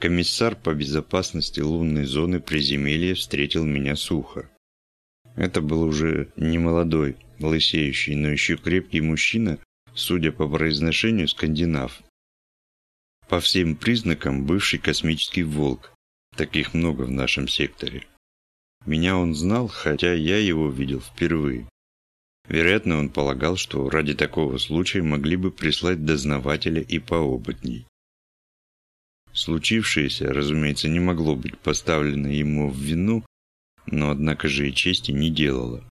комиссар по безопасности лунной зоны приземелья встретил меня сухо. Это был уже не молодой, лысеющий, но еще крепкий мужчина, судя по произношению, скандинав. По всем признакам бывший космический волк. Таких много в нашем секторе. Меня он знал, хотя я его видел впервые. Вероятно, он полагал, что ради такого случая могли бы прислать дознавателя и поопытней. Случившееся, разумеется, не могло быть поставлено ему в вину, но однако же и чести не делало.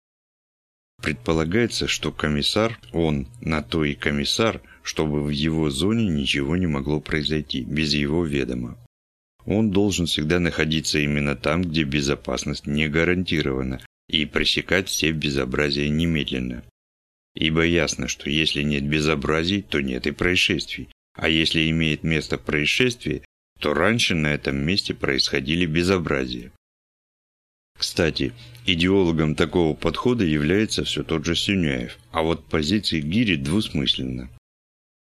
Предполагается, что комиссар, он на то и комиссар, чтобы в его зоне ничего не могло произойти без его ведома. Он должен всегда находиться именно там, где безопасность не гарантирована, и пресекать все безобразия немедленно. Ибо ясно, что если нет безобразий, то нет и происшествий. А если имеет место происшествие, то раньше на этом месте происходили безобразия. Кстати, идеологом такого подхода является все тот же Сюняев, а вот позиция Гири двусмысленна.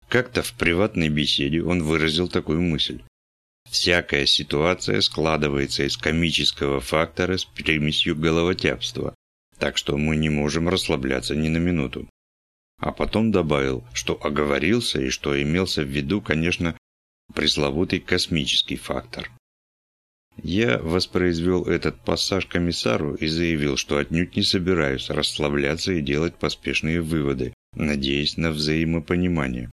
Как-то в приватной беседе он выразил такую мысль. Всякая ситуация складывается из комического фактора с примесью головотяпства, так что мы не можем расслабляться ни на минуту. А потом добавил, что оговорился и что имелся в виду, конечно, пресловутый космический фактор. Я воспроизвел этот пассаж комиссару и заявил, что отнюдь не собираюсь расслабляться и делать поспешные выводы, надеясь на взаимопонимание.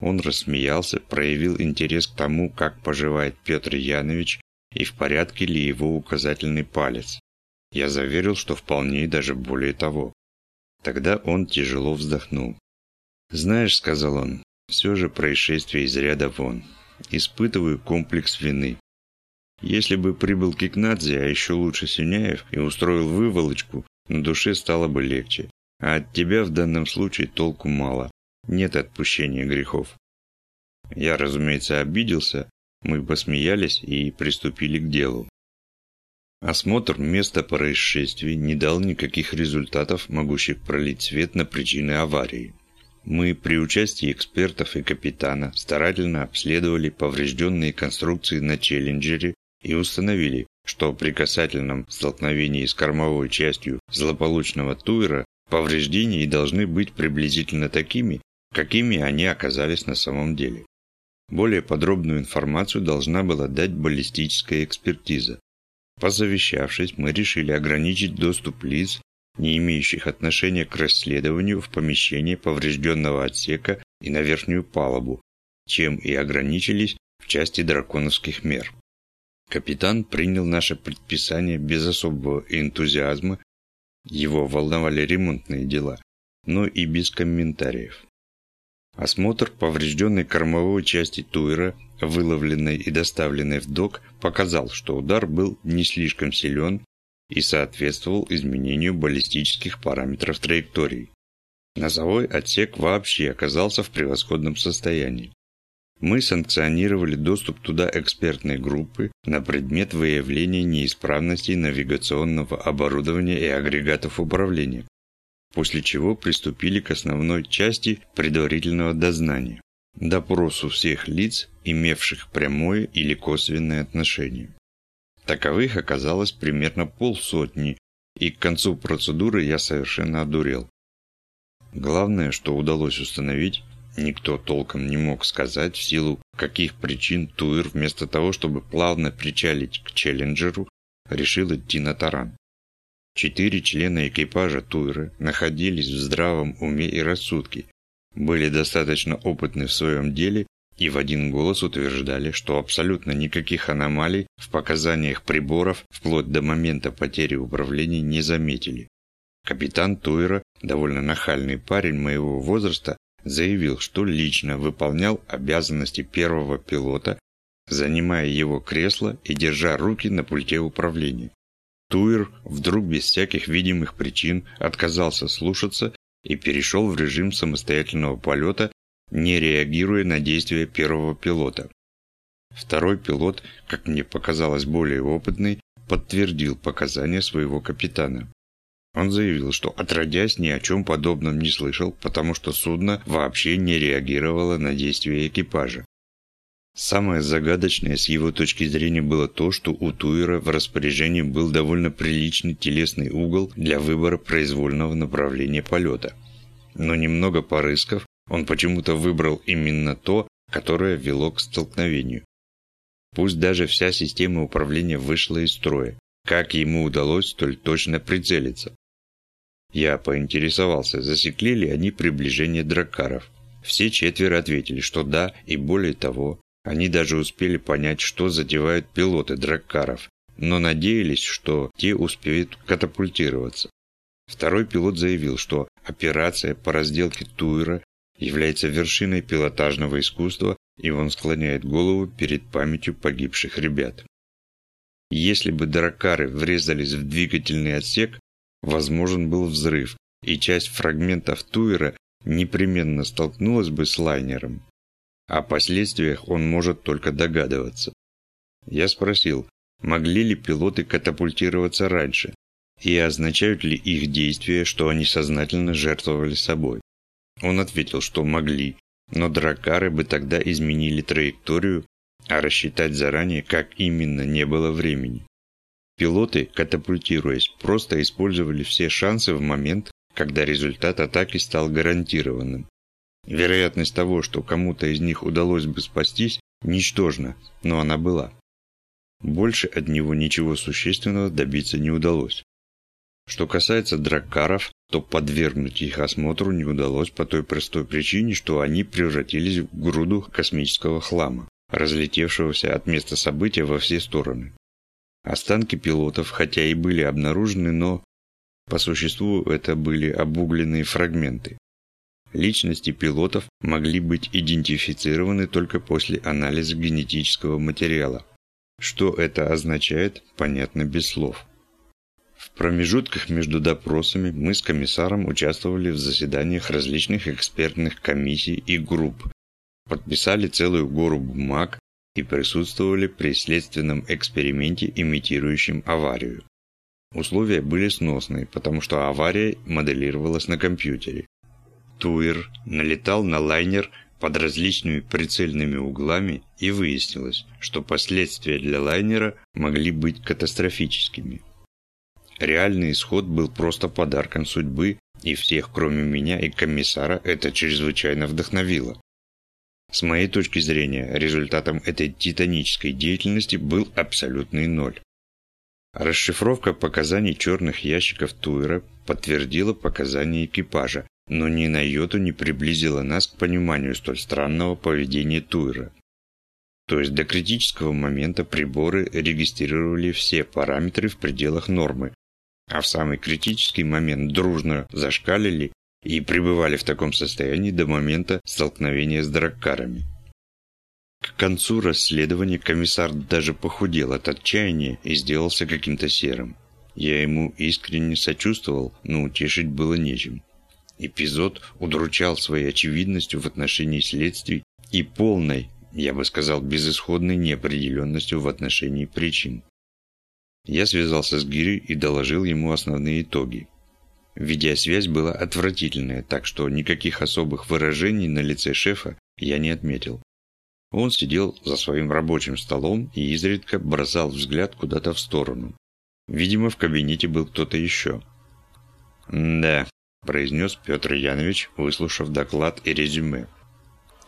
Он рассмеялся, проявил интерес к тому, как поживает Петр Янович и в порядке ли его указательный палец. Я заверил, что вполне и даже более того. Тогда он тяжело вздохнул. «Знаешь», — сказал он, — «все же происшествие из ряда вон. Испытываю комплекс вины. Если бы прибыл Кикнадзе, а еще лучше Синяев, и устроил выволочку, на душе стало бы легче. А от тебя в данном случае толку мало. Нет отпущения грехов. Я, разумеется, обиделся, мы посмеялись и приступили к делу. Осмотр места происшествия не дал никаких результатов, могущих пролить свет на причины аварии. Мы при участии экспертов и капитана старательно обследовали поврежденные конструкции на Челленджере и установили, что при касательном столкновении с кормовой частью злополучного туера повреждения должны быть приблизительно такими, какими они оказались на самом деле. Более подробную информацию должна была дать баллистическая экспертиза. Позавещавшись, мы решили ограничить доступ лиц, не имеющих отношения к расследованию в помещение поврежденного отсека и на верхнюю палубу, чем и ограничились в части драконовских мер. Капитан принял наше предписание без особого энтузиазма, его волновали ремонтные дела, но и без комментариев. Осмотр поврежденной кормовой части туера, выловленной и доставленной в док, показал, что удар был не слишком силен и соответствовал изменению баллистических параметров траектории. Носовой отсек вообще оказался в превосходном состоянии. Мы санкционировали доступ туда экспертной группы на предмет выявления неисправностей навигационного оборудования и агрегатов управления, после чего приступили к основной части предварительного дознания – допросу всех лиц, имевших прямое или косвенное отношение. Таковых оказалось примерно полсотни, и к концу процедуры я совершенно одурел. Главное, что удалось установить, никто толком не мог сказать, в силу каких причин Туир вместо того, чтобы плавно причалить к Челленджеру, решил идти на таран. Четыре члена экипажа Туйры находились в здравом уме и рассудке, были достаточно опытны в своем деле и в один голос утверждали, что абсолютно никаких аномалий в показаниях приборов вплоть до момента потери управления не заметили. Капитан Туйра, довольно нахальный парень моего возраста, заявил, что лично выполнял обязанности первого пилота, занимая его кресло и держа руки на пульте управления. Туир вдруг без всяких видимых причин отказался слушаться и перешел в режим самостоятельного полета, не реагируя на действия первого пилота. Второй пилот, как мне показалось более опытный, подтвердил показания своего капитана. Он заявил, что отродясь ни о чем подобном не слышал, потому что судно вообще не реагировало на действия экипажа. Самое загадочное с его точки зрения было то, что у Туира в распоряжении был довольно приличный телесный угол для выбора произвольного направления полета. Но немного порыскав, он почему-то выбрал именно то, которое вело к столкновению. Пусть даже вся система управления вышла из строя, как ему удалось столь точно прицелиться? Я поинтересовался, засекли ли они приближение дракаров. Все четверо ответили, что да, и более того, они даже успели понять, что задевают пилоты драккаров, но надеялись, что те успеют катапультироваться. Второй пилот заявил, что операция по разделке Туира является вершиной пилотажного искусства, и он склоняет голову перед памятью погибших ребят. Если бы драккары врезались в двигательный отсек, возможен был взрыв, и часть фрагментов Туира непременно столкнулась бы с лайнером. О последствиях он может только догадываться. Я спросил, могли ли пилоты катапультироваться раньше, и означают ли их действия, что они сознательно жертвовали собой. Он ответил, что могли, но дракары бы тогда изменили траекторию, а рассчитать заранее, как именно, не было времени. Пилоты, катапультируясь, просто использовали все шансы в момент, когда результат атаки стал гарантированным. Вероятность того, что кому-то из них удалось бы спастись, ничтожна, но она была. Больше от него ничего существенного добиться не удалось. Что касается драккаров, то подвергнуть их осмотру не удалось по той простой причине, что они превратились в груду космического хлама, разлетевшегося от места события во все стороны. Останки пилотов, хотя и были обнаружены, но по существу это были обугленные фрагменты. Личности пилотов могли быть идентифицированы только после анализа генетического материала. Что это означает, понятно без слов. В промежутках между допросами мы с комиссаром участвовали в заседаниях различных экспертных комиссий и групп, подписали целую гору бумаг и присутствовали при следственном эксперименте, имитирующем аварию. Условия были сносные, потому что авария моделировалась на компьютере. Туир налетал на лайнер под различными прицельными углами и выяснилось, что последствия для лайнера могли быть катастрофическими. Реальный исход был просто подарком судьбы, и всех, кроме меня и комиссара, это чрезвычайно вдохновило. С моей точки зрения, результатом этой титанической деятельности был абсолютный ноль. Расшифровка показаний черных ящиков Туира подтвердила показания экипажа, но ни на йоту не приблизила нас к пониманию столь странного поведения Туира. То есть до критического момента приборы регистрировали все параметры в пределах нормы, а в самый критический момент дружно зашкалили и пребывали в таком состоянии до момента столкновения с драккарами. К концу расследования комиссар даже похудел от отчаяния и сделался каким-то серым. Я ему искренне сочувствовал, но утешить было нечем. Эпизод удручал своей очевидностью в отношении следствий и полной, я бы сказал, безысходной неопределенностью в отношении причин. Я связался с Гири и доложил ему основные итоги. Видеосвязь была отвратительная, так что никаких особых выражений на лице шефа я не отметил. Он сидел за своим рабочим столом и изредка бросал взгляд куда-то в сторону. Видимо, в кабинете был кто-то еще. «Да, произнес Петр Янович, выслушав доклад и резюме.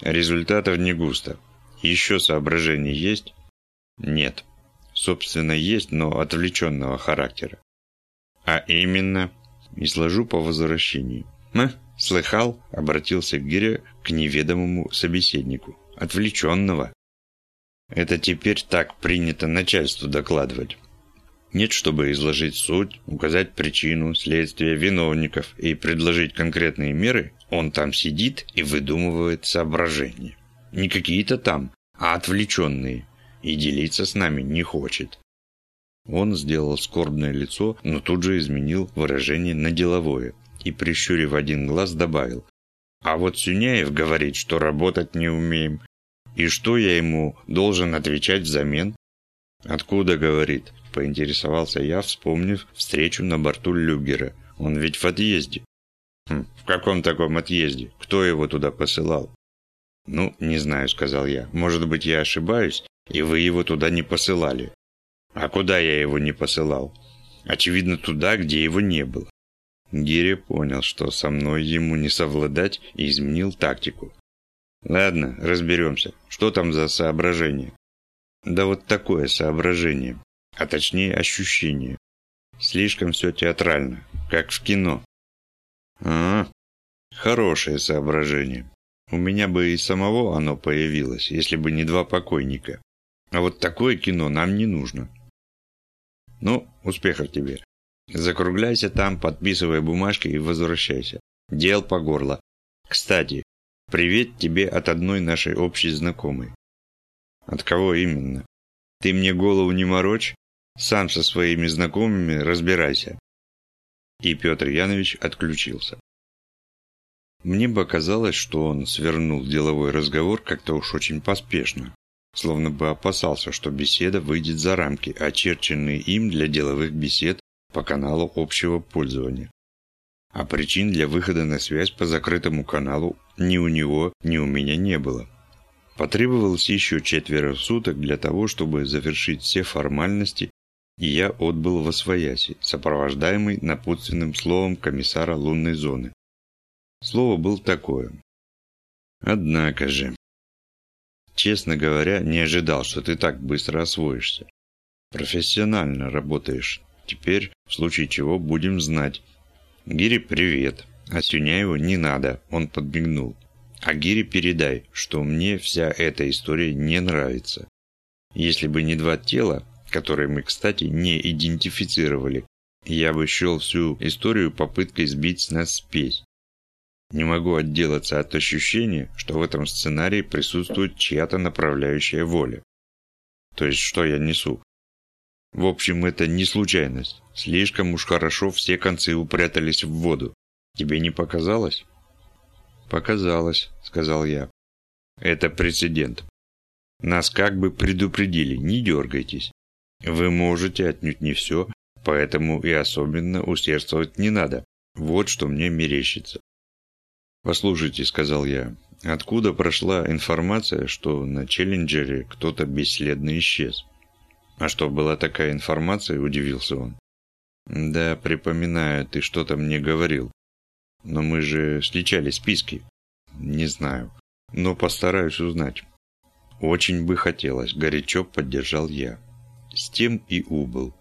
Результатов не густо. Еще соображения есть? Нет. Собственно, есть, но отвлеченного характера. А именно, изложу по возвращении. «М? Слыхал?» – обратился Гиря к неведомому собеседнику. «Отвлеченного». Это теперь так принято начальству докладывать. Нет, чтобы изложить суть, указать причину, следствие, виновников и предложить конкретные меры, он там сидит и выдумывает соображения. Не какие-то там, а отвлеченные. И делиться с нами не хочет. Он сделал скорбное лицо, но тут же изменил выражение на деловое и, прищурив один глаз, добавил. А вот Сюняев говорит, что работать не умеем. И что я ему должен отвечать взамен? Откуда говорит? Поинтересовался я, вспомнив встречу на борту Люгера. Он ведь в отъезде. Хм, в каком таком отъезде? Кто его туда посылал? Ну, не знаю, сказал я. Может быть, я ошибаюсь, и вы его туда не посылали. А куда я его не посылал? Очевидно, туда, где его не было. Гири понял, что со мной ему не совладать, и изменил тактику. Ладно, разберемся. Что там за соображение? Да вот такое соображение. А точнее ощущение. Слишком все театрально, как в кино. А, хорошее соображение. У меня бы и самого оно появилось, если бы не два покойника. А вот такое кино нам не нужно. Ну, успехов тебе. Закругляйся там, подписывай бумажки и возвращайся. Дел по горло. Кстати, привет тебе от одной нашей общей знакомой. От кого именно? Ты мне голову не морочь, сам со своими знакомыми разбирайся. И Петр Янович отключился. Мне бы казалось, что он свернул деловой разговор как-то уж очень поспешно, словно бы опасался, что беседа выйдет за рамки, очерченные им для деловых бесед по каналу общего пользования. А причин для выхода на связь по закрытому каналу ни у него, ни у меня не было. Потребовалось еще четверо суток для того, чтобы завершить все формальности, и я отбыл во свояси, сопровождаемый напутственным словом комиссара лунной зоны. Слово было такое. Однако же, честно говоря, не ожидал, что ты так быстро освоишься. Профессионально работаешь. Теперь, в случае чего, будем знать. Гири, привет. А Сюняеву не надо, он подмигнул. А Гире передай, что мне вся эта история не нравится. Если бы не два тела, которые мы, кстати, не идентифицировали, я бы счел всю историю попыткой сбить с нас спесь. Не могу отделаться от ощущения, что в этом сценарии присутствует чья-то направляющая воля. То есть, что я несу? В общем, это не случайность. Слишком уж хорошо все концы упрятались в воду. Тебе не показалось? Показалось, сказал я. Это прецедент. Нас как бы предупредили, не дергайтесь. Вы можете отнюдь не все, поэтому и особенно усердствовать не надо. Вот что мне мерещится. «Послушайте», — сказал я, — «откуда прошла информация, что на Челленджере кто-то бесследно исчез?» «А что, была такая информация?» – удивился он. «Да, припоминаю, ты что-то мне говорил. Но мы же сличали списки». «Не знаю, но постараюсь узнать». «Очень бы хотелось», – горячо поддержал я. С тем и убыл.